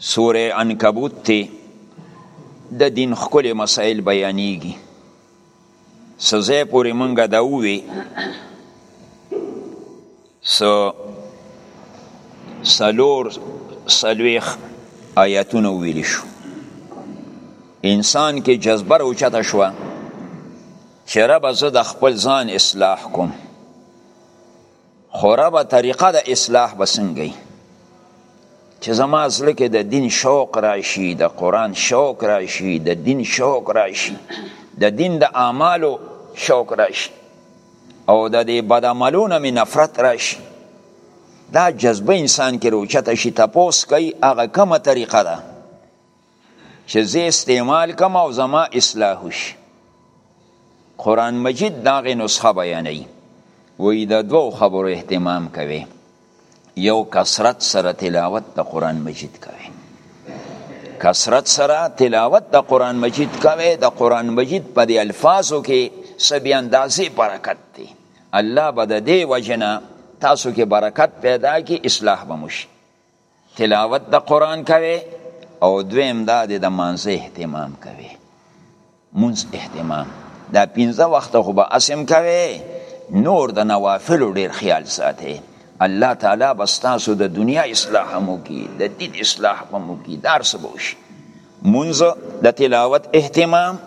سوره عنکبوت ته د دین خکلی مسائل بیانیږي سزه پورې منګه دا ووي سو سلور سلويخ آیاتونه ویل شو انسان کې جذبه راوچته شو چې رب زه د خپل ځان اصلاح کوم خو ربه طریقه د اصلاح به څنګه وي چې زما زړه کې د دین شوق راشي د قرآن شوق راشي د دین شوق راشي د دین د اعمالو شوق راشي او د دې بد عملو نه مې نفرت راشي دا جذبه انسان کې روچته شي تپوس کوي هغه کومه طریقه ده چې زه استعمال کم او زما اصلاح شي قرآن مجید داغه نسخه بیانوي وی د دوو خبرو اهتمام کوي یو کثرت سره تلاوت د قرآن مجید کوي کثرت سره تلاوت د قرآن مجید کوي د قرآن مجید په دی الفاظو کې سبي اندازې برکت دی الله به د دې وجنه تاسو کې برکت پیدا کی اصلاح به مشي تلاوت د قران کوي او دویم دا د مانزه اهتمام کوي مونږ اهتمام دا پنځه وخت خو به اسم کوي نور د نوافل ډیر خیال ساتي الله تعالی بستاسو د دنیا اصلاح مو کی د دین اصلاح مو کی دار سبوش منځ د تلاوت اهتمام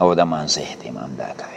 او د مانځه اهتمام دا کوي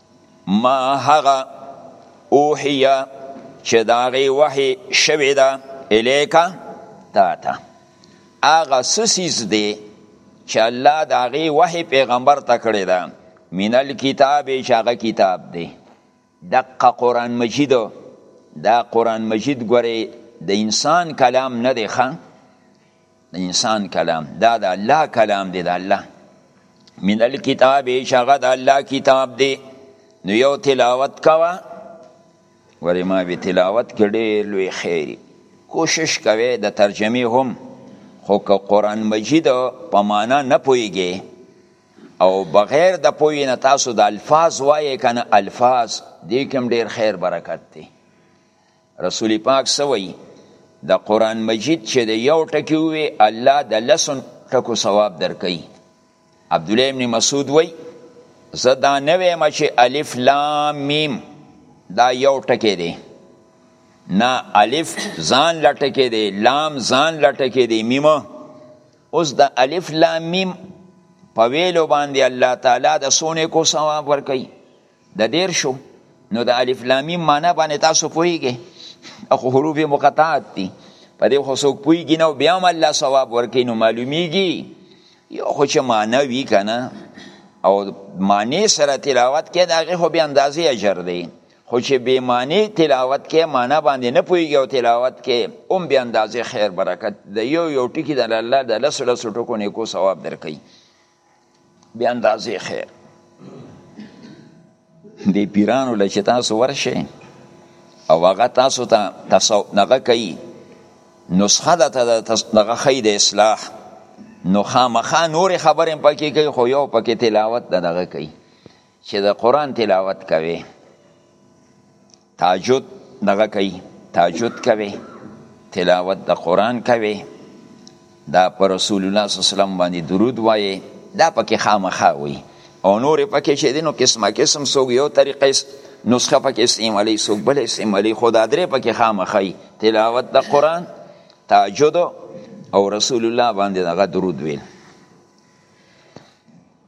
ما هغه اوحیه چې دا غي وحی شوی دا الیکا تا تا هغه سسیز دی چې الله دا غي وحی پیغمبر ته کړی دا من الكتاب چې هغه کتاب دی دقه قران مجید دا قران مجید ګوره د انسان کلام نه دی خان د انسان کلام دا د الله کلام دی د الله من الكتاب شغه د الله کتاب دی نو یو تلاوت کوا ورې ما به تلاوت کړي لوی خیری کوشش کوي د ترجمه هم خو که قران مجید په معنا نه پويږي او بغیر د پوی نه تاسو د الفاظ وایې کنه الفاظ دې کوم ډیر خیر برکت دی رسول پاک څه وایي د قران مجید چې د یو ټکی وي الله د لسو ټکو ثواب درکوي عبد الله ابن مسعود وایي زه دا نه وایم چې الف لام میم دا یو ټکی دی نه الف ځان لټکی دی لام ځان لټکی دی میم اوس د الف لام میم په ویلو باندې الله تعالی د سونه کو ثواب ورکوي د دیرشو نو د الف لامیم معنا باندې تاسو پوهیږئ اخو حروف مقطعات دي په دې خو څوک پوهیږي نو بیا هم الله ثواب ورکوي نو معلومیږي یو خو چې معنا وي که نه او معنی سره تلاوت کې د هغې خو بې اندازې اجر دی خو چې بې معنی تلاوت کې معنا باندې نه پوهیږي او تلاوت کې هم بې اندازې خیر برکت د یو یو ټکي د الله د لسو لسو ټکو نیکو ثواب درکوي بیا اندازې خیر دی پیرانو له چې تاسو ورشئ او هغه تاسو ته تاسو نغه کوي نسخه د دغه خی د اصلاح نو خامخا نور خبرې پکې کوي خو یو پکې تلاوت د دغه کوي چې د قران تلاوت کوي تهجد دغه کوي تهجد کوي تلاوت د قران کوي دا پر رسول الله صلی الله علیه وسلم باندې درود وایي دا پکې خامخا وي او نور پکې چې دینو قسمه قسم سو یو طریقې نسخه پکې استعمالي سو بل استعمالي خدا درې پکې خامخا تلاوت د قران تهجد او رسول الله باندې دغه درود ویل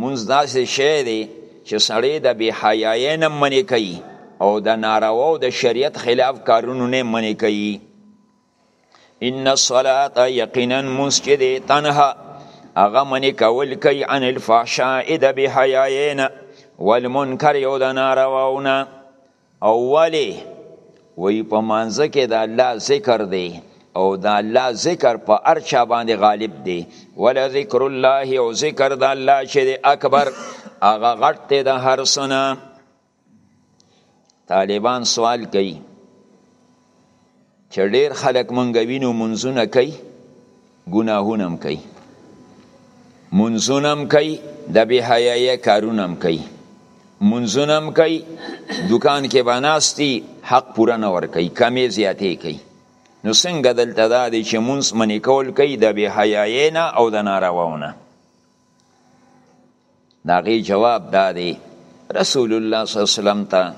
مونځ داسې شی دی چې سړی د بې حیایۍ نه منع کوي او د ناروا او د شریعت خلاف کارونو نه منع کوي ان الصلاه یقینا مونځ چې دی تنها هغه منع کول کوي عن الفحشاء د بې حیایۍ نه والمنکر او د نارواونه او ولی وی په مانزه کې د الله ذکر دی او د الله ذکر په هر چا باندې غالب دی ولا ذکر الله او ذکر د الله چې دی اکبر هغه غټ دی د هر سنه طالبان سوال کوي چې ډیر خلک مونږ وینو منځونه کوي ګناهونه هم کوي منځونه هم کوي د بی حیاي کارونه هم کوي منځونه هم کوي دکان کې بناستی حق پوره نه ور کوي کمی زیاتې کوي نو څنګه دلته دا دی چې مونږ منې کول کوي د بی حیاي نه او د نارواونه داغي جواب دادی رسول الله صلی الله علیه وسلم ته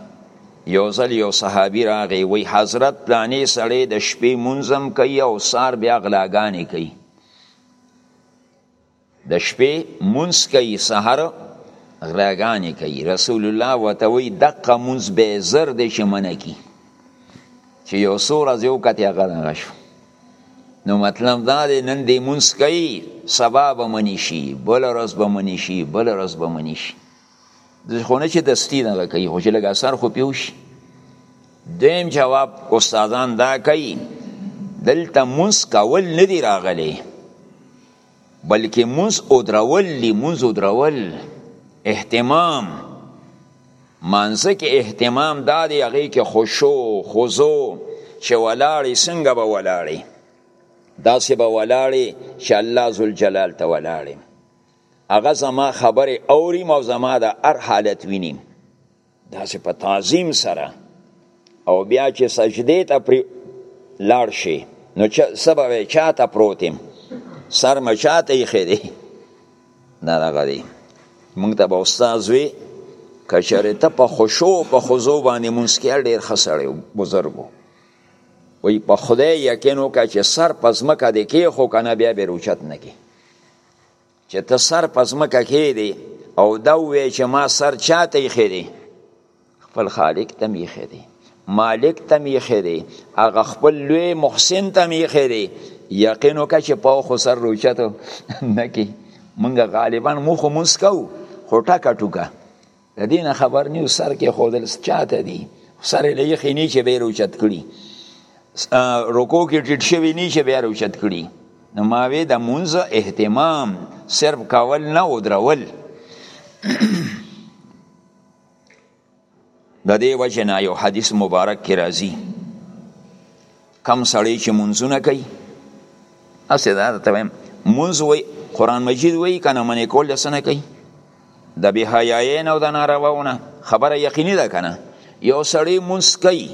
یو ځل یو صحابي راغی وی حضرت پلانې سړی د شپې منظم کوي او سار بیا غلاګانې کوي د شپې منځ کوي سحر غلاګانې کوي رسول الله وته وی دقه منځ به زر د شمنه کی چې یو څو ورځې وکتې هغه دغه شو نو مطلب دا دی نن دې مونځ کوي سبا به منی شي بله ورځ به منی شي بله ورځ به منی شي خو نه چې دستي دغه کوي خو چې لږ اثر خو پې وشي دویم جواب استادان دا کوي دلته مونځ کول نه دی راغلی بلکې مونځ ادرول دي مونځ ادرول اهتمام مانځه کې اهتمام دا دی هغې کې خوشو خوزو چې ولاړې څنګه به ولاړې داسې به ولاړې چې الله ذوالجلال ته ولاړې هغه زما خبرې اوري او زما د هر حالت ویني داسې په تعظیم سره او بیا چې سجدې ته پرې لاړ شي نو چې څه به وایي چا ته پروت یم سر مې چا ته ایښی دی دا دغه دی موږ ته به استاد وي که چېرې ته په خوشو په خضو باندې مونځ کې ډېر ښه سړی بزرګ وایي په خدای یقین وکړه چې سر په ځمکه دې کېښو که نه بیا به روچت نه کې چې ته سر په ځمکه کښېږدې او دا ووایې چې ما سر چا ته ایښی دی خپل خالق ته مې ایښی دی مالک ته مې ایښی دی هغه خپل لوی محسن ته مې ایښی دی یقین وکړه چې په خو سر روچته نه کې مونږ غالبا مو خو مونږ کوو خو ټکه ټوکه د دې نه خبر نیو سر کې خودل چاته دي سر یې لږې نه چې بیر اوچت کړي رکو کې ټیټ شوی نه چې بیر اوچت کړي نو ما وی د مونځ اهتمام صرف کول نه او درول د دې وجه نه یو حدیث مبارک کې راځي کم سړی چې منځونه کوي اسې دا ته وایم منځ وای قران مجید وای کنه منې کول لسنه کوي د به حیاي نه او د نارواونه خبره یقیني ده کنه یو سړی منځ کوي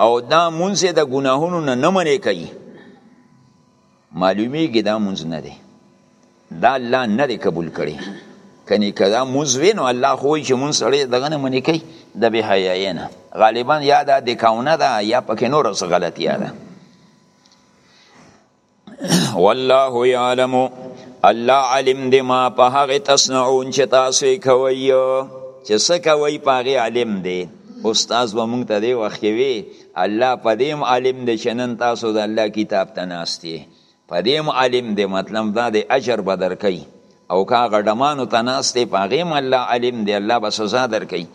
او دا منځ د ګناهونو نه نه منې کوي معلومیږي دا مونږ نه دی دا الله نه دی قبول کړي کني کدا مونږ وینو الله خو چې مونږ سره دغه نه منی کوي د به حیاي نه غالبا یا دا د کاونه ده یا پکې نور څه غلطي ده والله یعلم الله علم دی ما په هغه تصنعون چې تاسو کوي چې څه کوي په هغه علم دی استاد و مونږ ته دی وخت وی الله په دې هم عالم دی چې نن تاسو د الله کتاب ته ناست یې په دې هم عالم دی مطلب دا دی اجر به درکوي او که هغه ډمانو ته ناست دی په هغې هم الله عالم دی الله به سزا درکوي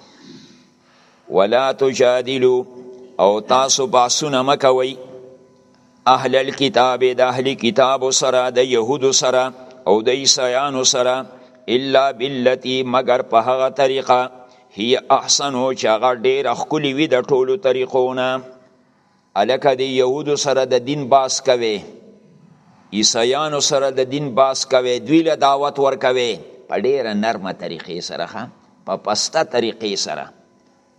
ولا تجادلو او تاسو بحثونه مه کوئ اهل الكتاب د اهل کتاب سره د يهود سره او د عیسایانو سره الا بالتي مگر په هغه طریقه هي احسنو چې هغه ډیره ښکلي وي د ټولو طریقونه الکه د یهودو سره د دین باس کوي عیسایانو سره د دین باس کوي دوی له دعوت ورکوي په ډیره نرمه طریقې سره په پسته طریقې سره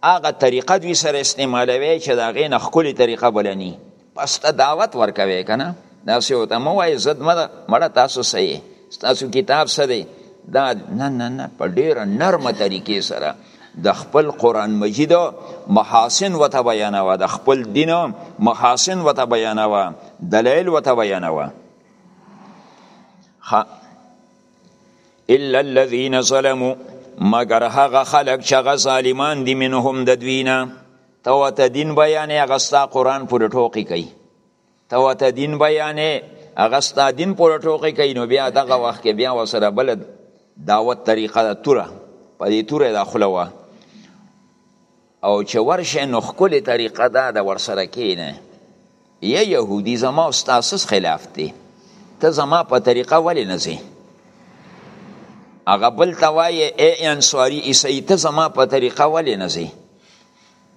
هغه طریقه دوی سره استعمالوي چې دا غینه خولي طریقه بلني پس ته دعوت ورکوي کنه دا سه وته مو وای زد مړه تاسو سه تاسو کتاب سه دی دا نه نه نه په ډیره نرمه طریقې سره د خپل قران مجید محاسن وته بیانوا د خپل دین محاسن وته بیانوا دلایل وته بیانوا الا الذين ظلموا مگر هغه خلق چې هغه ظالمان دي منهم د دوینا ته وته دین بیانې هغه ستا قرآن پورې ټوقې کوي ته وته دین بیانې هغه ستا دین پورې ټوقې کوي نو بیا دغه وخت کې بیا وسره بل دعوت طریقه ده توره په دې توره دا خوله وه او چې ورشه نو خکل طریقه دا د ورسره کینه یا یهودی زما او ستاسس خلاف دی ته زما په طریقه ولی نزی هغه بل ته وایې ای انصاري عیسی ته زما په طریقه ولی نزی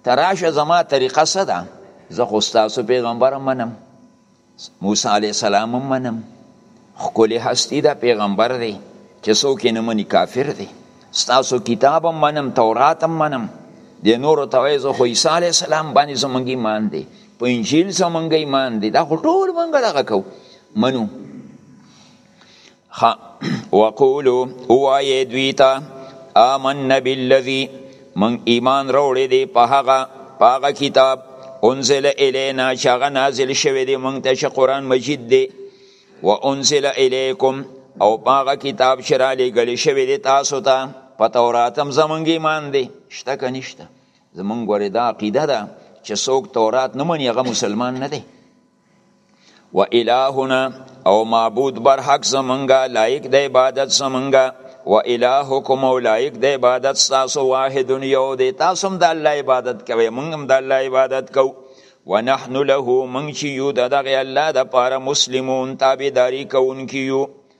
ته راشه زما طریقه څه ده زه خو ستاسو پیغمبر منم موسی علیه السلام هم منم ښکلې هستی ده پیغمبر دی چې څوک یې نه مني کافر دی ستاسو کتاب هم منم تورات هم منم د نورو ته وایي زه خو عیسی علیه السلام باندې زمونږ ایمان دی په انجیل زمونږ ایمان دی دا خو ټول مونږ دغه کوو منو ها وقولو اوایه دوی ته آمنا بالذی من ایمان روړې دی په هغه په هغه کتاب انزل الینا چې هغه نازل شوی دی مونږ ته چې قرآن مجید دی و انزل الیکم او په هغه کتاب چې را لېږل شوی دی تاسو ته په تورات هم زمونږ ایمان دی شته که نشته زمونږ ورې دا عقیده ده چې څوک تورات نه مني هغه مسلمان نه دی و الهنا او معبود بر حق زمونږه لایق د عبادت زمونږه و الهکم او لایق د عبادت تاسو واحد یو دی تاسو هم د الله عبادت کوئ مونږ هم د الله عبادت کوو ونحن له مونږ چې یو د دغه الله د پاره مسلمون تابعداري کوونکي یو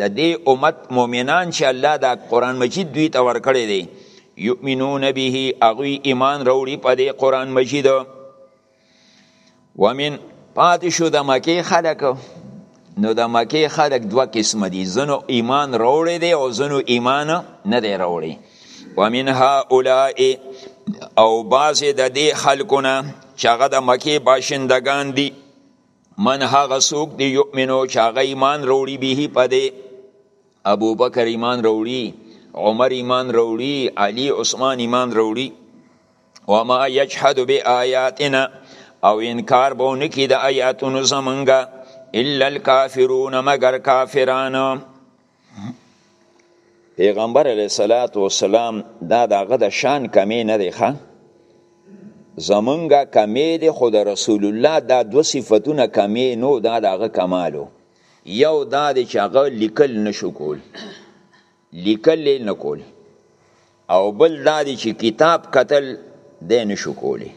د دې امت مؤمنان چې الله دا قرآن مجید دوی ته ورکړی دی یؤمنون به هغوی ایمان راوړي په دې قرآن مجید ومن پاتې شو د مکې خلک نو د مکې خلک دوه قسم دي ځنو ایمان راوړی دی او ځنو ایمان نه دی راوړی ومن هؤلاء او بعضې د دې خلکو نه چې هغه د مکې باشندګان دي من هغه سوک دی یؤمنو چې هغه ایمان وروړي به په دې ابو بکر ایمان وروړي عمر ایمان وروړي علي عثمان ایمان وروړي وما یجحد بآیاتنا او انکار به نه کی د آیاتونو زمونږه الا الکافرون مگر کافرانو پیغمبر علیه الصلاۃ والسلام دا دغه د شان کمی نه دی ښه زمونږه کمی دی خو د رسول الله دا دو صفتونه کمی نو دا دغه کمالو یو دا دی چې هغه لیکل نشو کول لیکل نه کول او بل دا دی چې کتاب کتل دی نشو کولی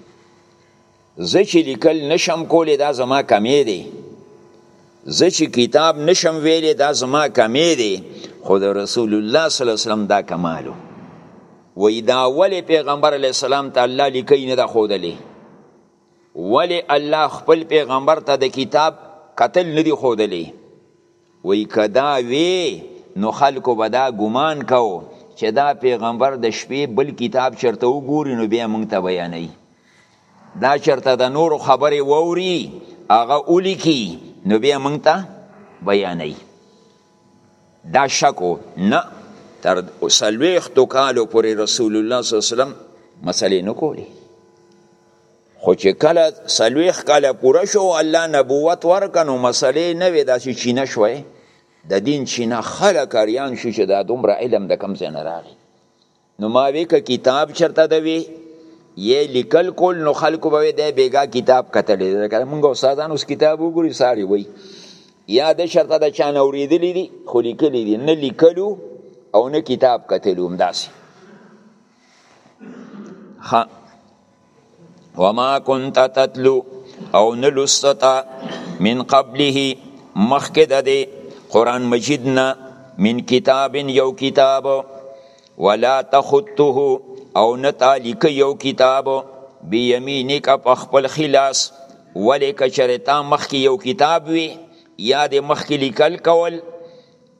زه چې لیکل نشم کولی دا زما کمی دی زه چې کتاب نشم ویلی دا زما کمی دی خو د رسول الله صلی الله علیه وسلم دا کمالو وی دا ولی پیغمبر علیه السلام ته الله لیکی نه دا خودلی ولی الله خپل پیغمبر ته د کتاب قتل ندی خودلی وایي که دا وی نو خلکو به دا ګمان کاوه چې دا پیغمبر د شپې بل کتاب چرته وګوري نو بیا مونږ ته بیانوي دا چرته د نورو خبرې ووري هغه ولیکي نو بیا مونږ ته بیانوي دا شکو نه تر څلوېښتو کالو پورې رسول الله صلی الله علیه وسلم مسلې نه کولې خو چې کله سلويخ کاله پوره شو الله نبوت ورکنو مسلې نه وې داسې چینه شوې د دین چینه خلک اریان شو چې دا دومره علم د کم ځای نه راغی نو ما وی که کتاب چرته د وی یې لیکل کول نو خلکو به د بیګا کتاب کتلې دا مونږ استادان اوس کتاب وګوري ساری وای یا د شرطه د چان اوریدلې دي خو لیکلې دي نه لیکلو او نه کتاب کتلو همداسې وما كنت تتلو او نلستتا من قبله مخکې د دې قرآن مجید نه من کتاب یو کتاب ولا تخطه او نه تالیک یو کتاب بیمینک په خپل خلاص ولې کچرتا مخکې یو کتاب وي یا د مخکې لیکل کول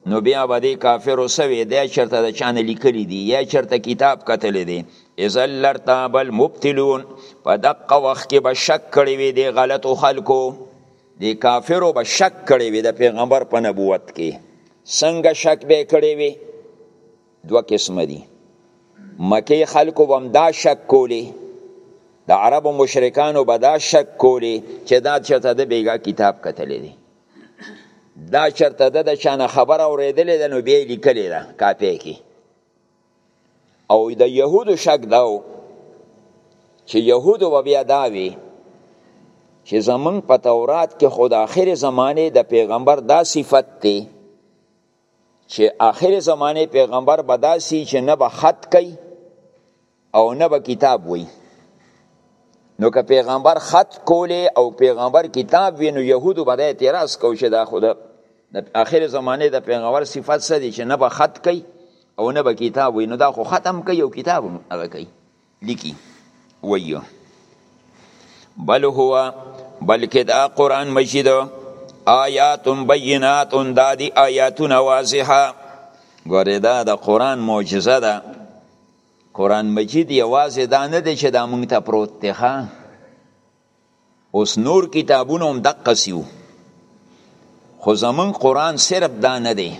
نو بیا به دی کافر سوی دی چرته د چانه لیکلی دی یا چرته کتاب کتلی دی اذا لرتاب المبتلون په دقه وخت کې به شک کړی وي دی غلطو خلکو دی کافرو به شک کړی وي د پیغمبر په نبوت کې څنګه شک به کړی وي دوه قسمه دي مکی خلکو به هم دا شک کولی د عربو مشرکانو به دا شک کولی چې دا چېرته د بیګا کتاب کتلی دی دا چرته د د چانه خبر اورېدلې ده نو بیا یې لیکلې ده کاپې کې او د یهودو شک دا و چې یهودو به بیا دا وي چې زمونږ په تورات کې خو د آخرې زمانې د پیغمبر دا صفت دی چې آخرې زمانې پیغمبر به داسي چې نه به خط کوي او نه به کتاب وي نو که پیغمبر خط کولی او پیغمبر کتاب وینو یهودو به اعتراض کو چې دا خو د اخر زمانه د پیغمبر صفت څه دی چې نه به خط کوي او نه به کتاب وینو دا خو ختم کوي او کتاب هم هغه کوي لیکي ویو بل هو بلکې دا قرآن مجید آیات بینات دا دی آیاتونه واضحه ګوره دا د قرآن معجزه ده قرآن مجید یوازې دا نه دی چې دا مونږ ته پروت دی ښه اوس نور کتابونه هم دقه سیو خو زمون قرآن صرف دا نه دی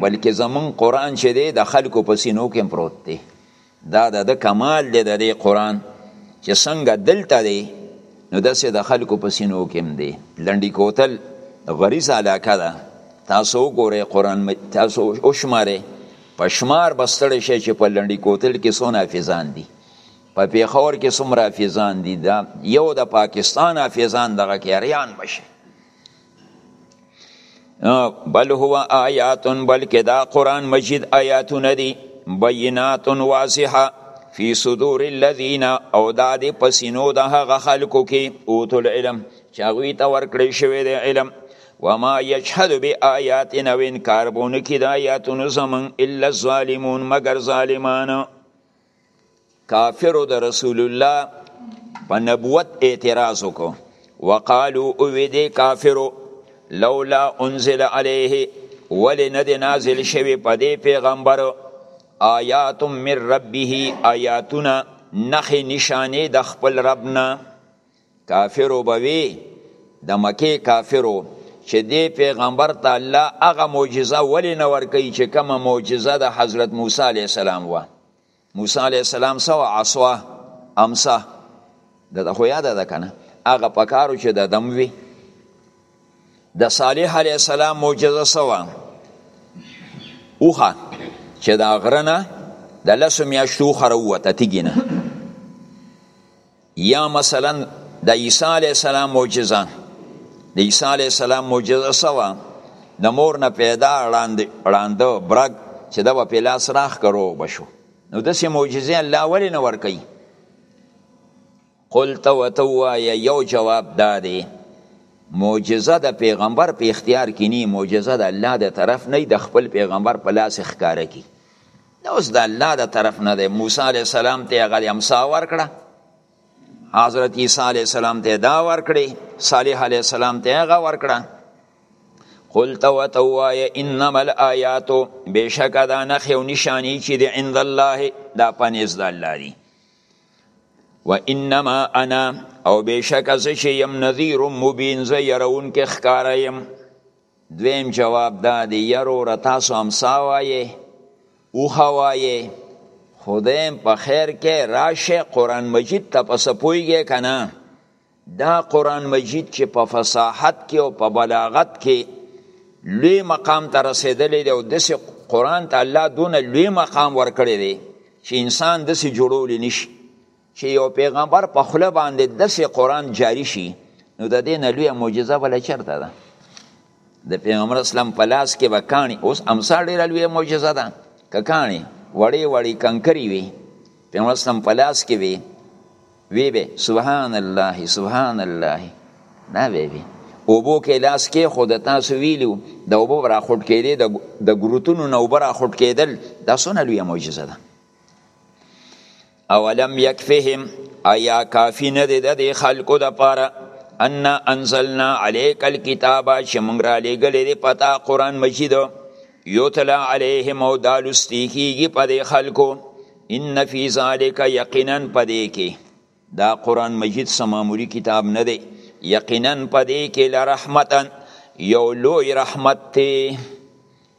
بلکې زمون قرآن چې دی د خلکو په سینو کې پروت دی دا د د کمال دی د دې قرآن چې څنګه دلته دی نو داسې د خلکو په سینو کې هم دی لنډی کوتل غریزه علاقه ده تاسو وګورئ قرآن تاسو وشمارئ په شمار به ستړی شئ چې په لنډي کوتل کې څو نافذان دي په پیښور کې څومره حافظان دي دا یو د پاکستان حافظان دغه کې اریان بشي بل هو آیات بلکې دا قرآن مجید آیاتونه دي بینات واضحه فی صدور الذین او دا د پسینو د هغه خلکو کې اوتل علم چې هغوی ته ورکړی شوی دی علم وما یجحد بآیاتنا و انکار بونه کی د آیاتونو زمون الا الظالمون مگر ظالمان کافر د رسول الله په نبوت اعتراض وکړو وقالو او دې کافرو لولا انزل عليه ولې نه دی نازل شوی په دې پیغمبر آیات من ربه آیاتونه نخې نشانې د خپل ربنا کافرو به وی د مکه کافرو چې دی پیغمبر ته الله هغه معجزه ولې نه ورکوي چې کومه معجزه د حضرت موسی علیه السلام وه موسی علیه السلام څه وه عصوا امسه د خو یاده ده که نه هغه په کارو چې د دم وي د صالح علیه السلام معجزه څه وه اوښه چې د غره نه د لسو میاشتو اوښه راووته تیږې نه یا مثلا د عیسی علی السلام معجزه د عیسی علی السلام معجزه سوا د مور نه پیدا وړاند وړاند برګ چې دا په لاس راخ کرو بشو نو د سه معجزه الله ولې نه ور کوي قلت وتوا یو جواب دادی معجزه د پیغمبر په اختیار کې نه معجزه د الله د طرف نه د خپل پیغمبر په لاس ښکارا کی دا اوس د الله د طرف نه دی موسی علی السلام ته هغه امسا ورکړه حضرت عیسی علی السلام ته دا ورکړي صالح علی السلام ته هغه ورکړه قلت وتوای انما الایات بشک دا نخ او نشانی چې دی عند الله دا پنيز د الله دی و انما انا او بشک از چې يم نذير مبين زيرون کې خکارم دویم جواب دا دی یروره تاسو امسا وایې اوخه وایې خدایم په خیر کې راشه قرآن مجید ته په سپویږې که نه دا قرآن مجید چې په فصاحت کې او په بلاغت کې لوی مقام ته رسېدلی دی او داسې قرآن ته الله دونه لوی مقام ورکړی دی چې انسان داسې جوړولی نشي چې یو پیغمبر په خوله باندې داسې قرآن جاری شي نو د دې نه لویه معجزه بله چېرته ده د پیغمبر اسلام په لاس کې به کاڼي اوس امسا ډېره لویه معجزه ده که کاڼي وړې وړې کنکرې وي پیغمبر اسلام په لاس کې وي وی به سبحان الله سبحان الله نه وی وی اوبو کې لاس کې خود تاسو ویلو د اوبو را خټ کېدې د ګروتونو نو بر خټ کېدل دا سونه لوی معجزه ده اولم یکفهم ایا کافی نه دی د دې خلکو د پاره ان انزلنا علیک الكتاب چې موږ را لېږلې دی پتا قرآن مجید یوتلا علیهم او دا لوستي کېږي په دې خلکو ان فی ذلک یقینا په دې کې دا قرآن مجید څه معمولي کتاب نه دی یقینا په دې کې لرحمتا یو لوی رحمت دی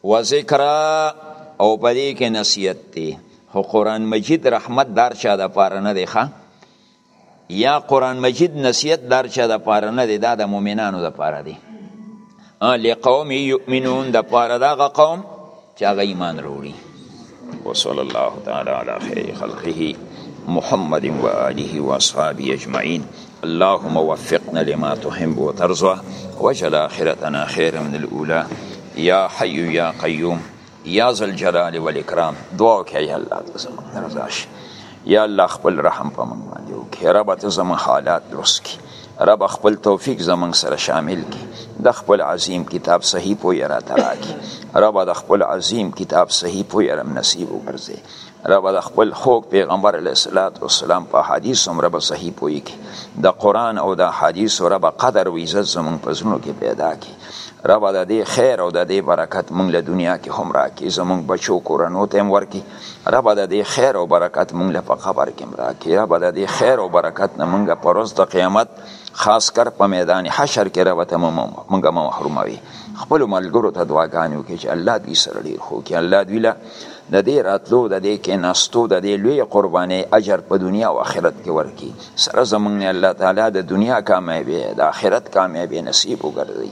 و ذکرا او په دې کې نصیحت دی خو قران مجید رحمت دار چا د پاره نه دی ښه یا قران مجید نصیحت دار چا د پاره نه دی دا د مؤمنانو د پاره دی لقوم یؤمنون د پاره دغه قوم چې هغه ایمان وروړي وصلی الله تعالی علی خیر خلقه محمد و آله و اصحابه اجمعین اللهم وفقنا لما تحب وترضى واجعل آخرتنا خيرا من الأولى يا حي يا قيوم يا ذا الجلال والإكرام دعا وکړه یا الله ته زموږ رضا شي یا الله خپل رحم په موږ باندې وکړي رب ته زموږ حالات درست کړي رب خپل توفیق زمنګ سره شامل کی د خپل عظیم کتاب صحیح پوی را تراکی رب د خپل عظیم کتاب صحیح پوی رم نصیب وګرځي رب د خپل خوږ پیغمبر علیه الصلاۃ والسلام په حدیث هم رب صحیح پوی کی د قران او د حدیث رب قدر او عزت زمون په زړه کې پیدا کی رب د دې خیر او د دې برکت مونږ له دنیا کې هم راکې زمونږ بچو کورنو ته هم ورکې ربه د دې خیر او برکت مونږ له په قبر کې راکې ربه د دې خیر او برکت نه مونږ په ورځ د قیامت خاص کر په میدان حشر کې ربه ته مونږ محروموي خپل ملګرو ته دعاګانې وکړي چې الله دوی سره ډېر ښه وکړي الله دوی له د دې راتلو د دې کېناستو د دې لوی قربانۍ اجر په دنیا او آخرت کې ورکړي سره زمونږ نه الله تعالی د دنیا کامیابي د آخرت کامیابي نصیب وګرځي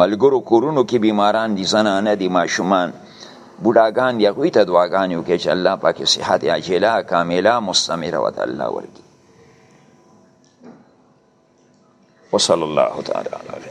ملګرو کورونو کې بیماران دي زنانه دي ماشومان بوډاګان دي هغوی ته دعاګانې وکړي چې الله پاکې صحت عاجله کامله مستمره وته الله ورکړي وصلی الله تعالی علیه